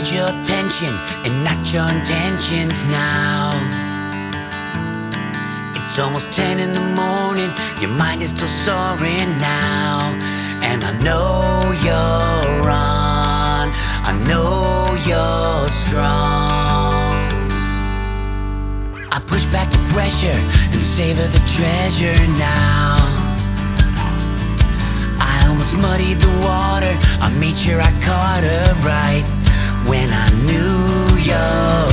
your attention and not your intentions now. It's almost 10 in the morning, your mind is still soaring now. And I know you're on, I know you're strong. I push back the pressure and savor the treasure now. I almost muddied the water, I made sure I caught her right. When I knew you're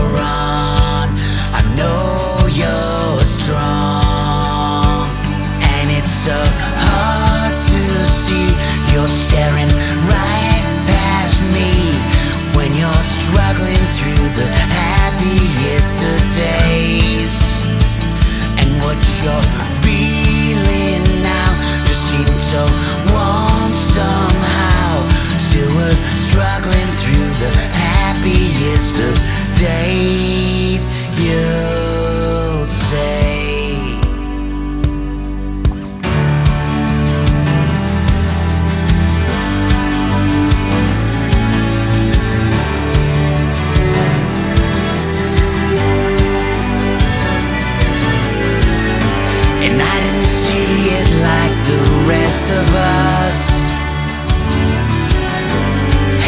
And I didn't see it like the rest of us.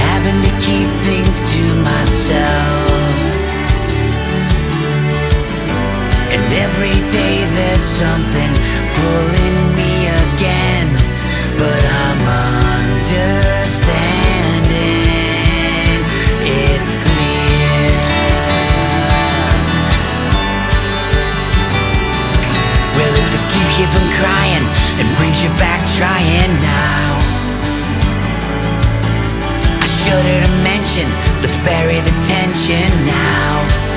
Having to keep things to myself. And every day there's something pulling from and brings you back trying now. I shudder to mention, let's bury the tension now.